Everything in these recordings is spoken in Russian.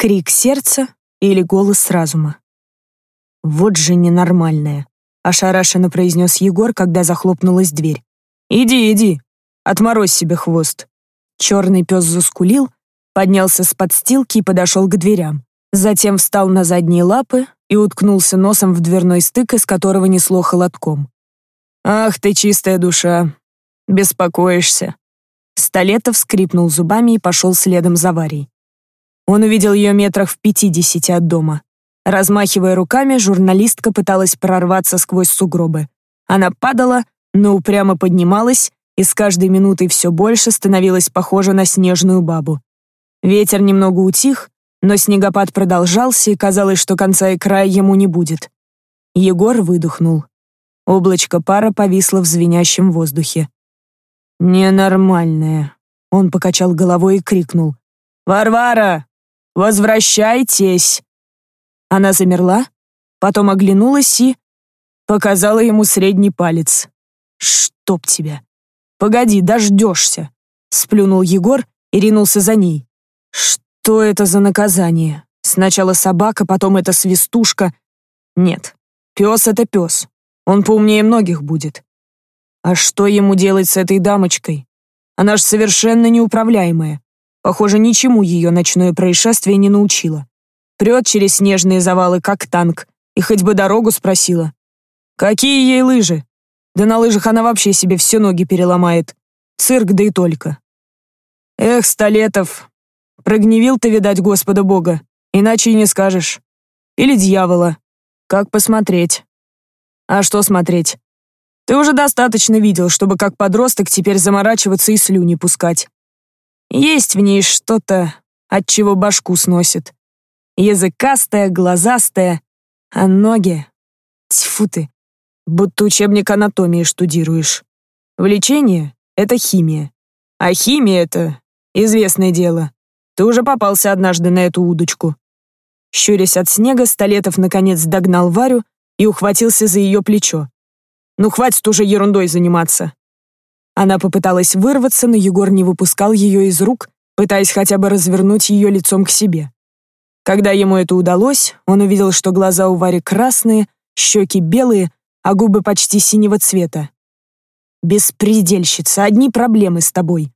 Крик сердца или голос разума? Вот же ненормальная, ошарашенно произнес Егор, когда захлопнулась дверь. Иди, иди, отморозь себе хвост. Черный пес заскулил, поднялся с подстилки и подошел к дверям. Затем встал на задние лапы и уткнулся носом в дверной стык, из которого несло холодком. «Ах ты, чистая душа! Беспокоишься!» Столетов скрипнул зубами и пошел следом за Варей. Он увидел ее метрах в пятидесяти от дома. Размахивая руками, журналистка пыталась прорваться сквозь сугробы. Она падала, но упрямо поднималась и с каждой минутой все больше становилась похожа на снежную бабу. Ветер немного утих, но снегопад продолжался, и казалось, что конца и края ему не будет. Егор выдохнул. Облачко пара повисло в звенящем воздухе. «Ненормальное», — он покачал головой и крикнул. «Варвара, возвращайтесь!» Она замерла, потом оглянулась и показала ему средний палец. «Чтоб тебя!» «Погоди, дождешься!» — сплюнул Егор и ринулся за ней. Что это за наказание? Сначала собака, потом эта свистушка. Нет, пес — это пес. Он поумнее многих будет. А что ему делать с этой дамочкой? Она ж совершенно неуправляемая. Похоже, ничему ее ночное происшествие не научило. Прет через снежные завалы, как танк, и хоть бы дорогу спросила. Какие ей лыжи? Да на лыжах она вообще себе все ноги переломает. Цирк, да и только. Эх, Столетов, Прогневил ты, видать, Господа Бога, иначе и не скажешь. Или дьявола. Как посмотреть? А что смотреть? Ты уже достаточно видел, чтобы как подросток теперь заморачиваться и слюни пускать. Есть в ней что-то, от чего башку сносит. Языкастая, глазастая, а ноги... Тьфу ты, будто учебник анатомии штудируешь. Влечение — это химия. А химия — это известное дело. Ты уже попался однажды на эту удочку». Щурясь от снега, Столетов наконец догнал Варю и ухватился за ее плечо. «Ну, хватит уже ерундой заниматься». Она попыталась вырваться, но Егор не выпускал ее из рук, пытаясь хотя бы развернуть ее лицом к себе. Когда ему это удалось, он увидел, что глаза у Вари красные, щеки белые, а губы почти синего цвета. «Беспредельщица, одни проблемы с тобой»,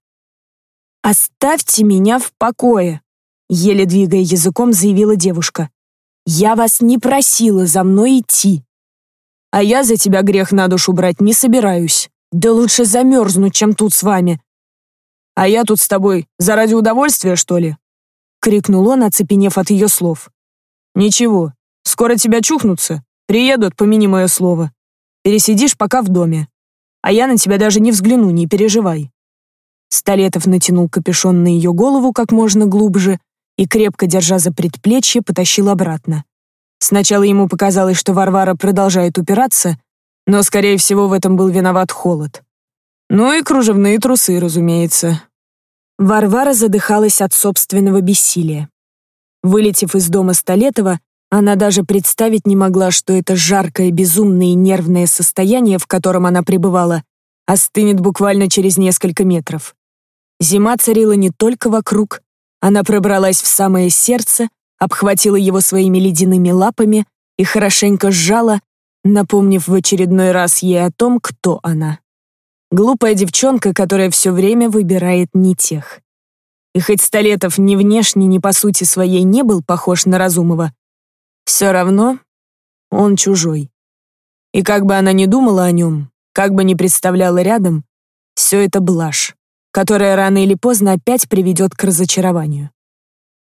«Оставьте меня в покое», — еле двигая языком, заявила девушка. «Я вас не просила за мной идти». «А я за тебя грех на душу брать не собираюсь. Да лучше замерзну, чем тут с вами». «А я тут с тобой заради удовольствия, что ли?» — крикнул он, оцепенев от ее слов. «Ничего, скоро тебя чухнутся, приедут, помяни мое слово. Пересидишь пока в доме. А я на тебя даже не взгляну, не переживай». Столетов натянул капюшон на ее голову как можно глубже и, крепко держа за предплечье, потащил обратно. Сначала ему показалось, что Варвара продолжает упираться, но, скорее всего, в этом был виноват холод. Ну и кружевные трусы, разумеется. Варвара задыхалась от собственного бессилия. Вылетев из дома Столетова, она даже представить не могла, что это жаркое, безумное и нервное состояние, в котором она пребывала, остынет буквально через несколько метров. Зима царила не только вокруг, она пробралась в самое сердце, обхватила его своими ледяными лапами и хорошенько сжала, напомнив в очередной раз ей о том, кто она. Глупая девчонка, которая все время выбирает не тех. И хоть Столетов ни внешне, ни по сути своей не был похож на Разумова, все равно он чужой. И как бы она ни думала о нем, как бы ни представляла рядом, все это блажь которая рано или поздно опять приведет к разочарованию.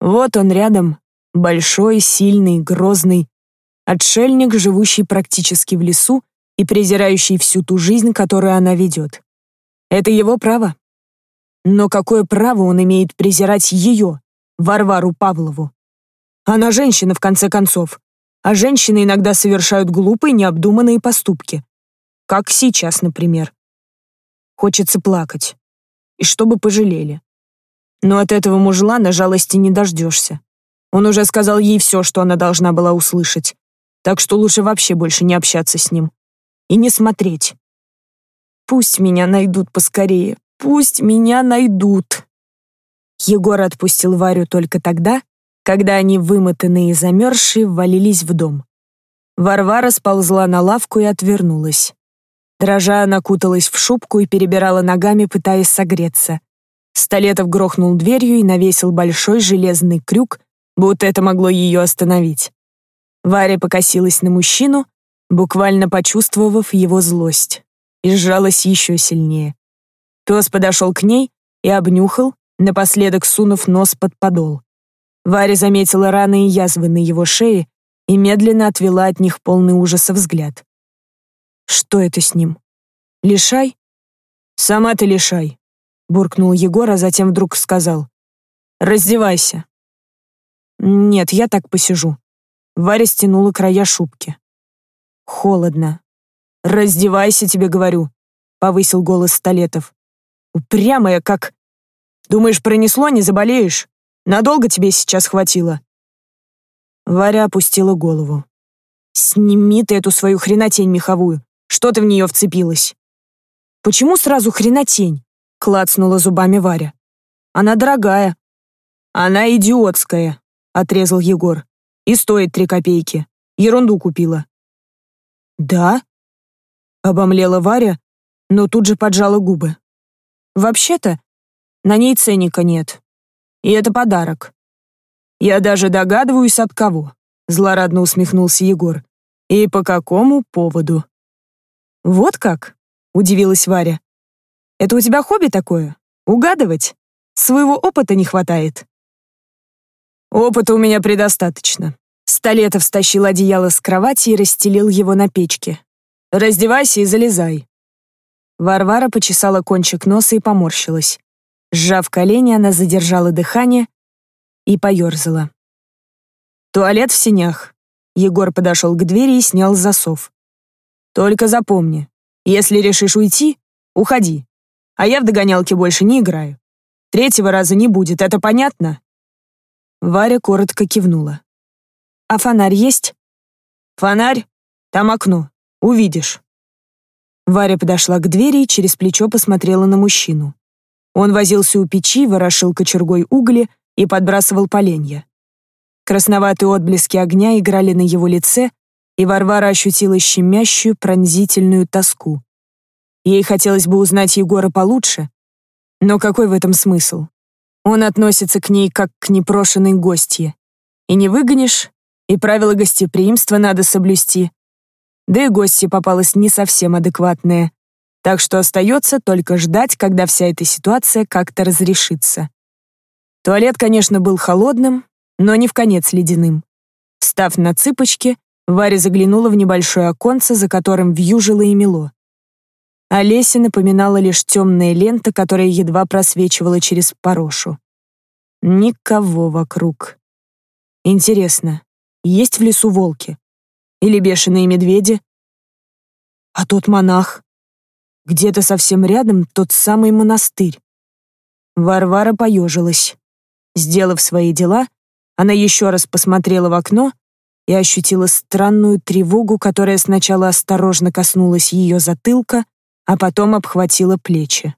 Вот он рядом, большой, сильный, грозный, отшельник, живущий практически в лесу и презирающий всю ту жизнь, которую она ведет. Это его право. Но какое право он имеет презирать ее, Варвару Павлову? Она женщина, в конце концов, а женщины иногда совершают глупые, необдуманные поступки. Как сейчас, например. Хочется плакать и чтобы пожалели. Но от этого мужлана жалости не дождешься. Он уже сказал ей все, что она должна была услышать, так что лучше вообще больше не общаться с ним. И не смотреть. Пусть меня найдут поскорее, пусть меня найдут. Егор отпустил Варю только тогда, когда они, вымотанные и замерзшие, ввалились в дом. Варвара сползла на лавку и отвернулась. Дрожа, она куталась в шубку и перебирала ногами, пытаясь согреться. Столетов грохнул дверью и навесил большой железный крюк, будто это могло ее остановить. Варя покосилась на мужчину, буквально почувствовав его злость, и сжалась еще сильнее. Пес подошел к ней и обнюхал, напоследок сунув нос под подол. Варя заметила раны и язвы на его шее и медленно отвела от них полный ужаса взгляд. Что это с ним? Лишай? Сама ты лишай, буркнул Егор, а затем вдруг сказал. Раздевайся. Нет, я так посижу. Варя стянула края шубки. Холодно. Раздевайся, тебе говорю, повысил голос Столетов. Упрямая, как... Думаешь, пронесло, не заболеешь? Надолго тебе сейчас хватило?» Варя опустила голову. «Сними ты эту свою хренотень меховую. Что ты в нее вцепилась?» «Почему сразу хренотень?» — клацнула зубами Варя. «Она дорогая». «Она идиотская», — отрезал Егор. «И стоит три копейки. Ерунду купила». «Да?» — обомлела Варя, но тут же поджала губы. «Вообще-то, на ней ценника нет. И это подарок. Я даже догадываюсь, от кого. Злорадно усмехнулся Егор. И по какому поводу? Вот как? Удивилась Варя. Это у тебя хобби такое? Угадывать? Своего опыта не хватает. Опыта у меня предостаточно. Столетов стащил одеяло с кровати и расстелил его на печке. «Раздевайся и залезай». Варвара почесала кончик носа и поморщилась. Сжав колени, она задержала дыхание и поерзала. «Туалет в синях». Егор подошел к двери и снял засов. «Только запомни, если решишь уйти, уходи. А я в догонялки больше не играю. Третьего раза не будет, это понятно?» Варя коротко кивнула. «А фонарь есть?» «Фонарь? Там окно. Увидишь». Варя подошла к двери и через плечо посмотрела на мужчину. Он возился у печи, ворошил кочергой угли и подбрасывал поленья. Красноватые отблески огня играли на его лице, и Варвара ощутила щемящую, пронзительную тоску. Ей хотелось бы узнать Егора получше, но какой в этом смысл? Он относится к ней как к непрошенной гостье. И не выгонишь, и правила гостеприимства надо соблюсти. Да и гостья попалась не совсем адекватная. Так что остается только ждать, когда вся эта ситуация как-то разрешится. Туалет, конечно, был холодным, но не в конец ледяным. Встав на цыпочки, Варя заглянула в небольшое оконце, за которым вьюжило и мело. Олеся напоминала лишь темная лента, которая едва просвечивала через порошу. Никого вокруг. Интересно, есть в лесу волки? Или бешеные медведи? А тот монах? Где-то совсем рядом тот самый монастырь. Варвара поежилась. Сделав свои дела, она еще раз посмотрела в окно и ощутила странную тревогу, которая сначала осторожно коснулась ее затылка, а потом обхватила плечи.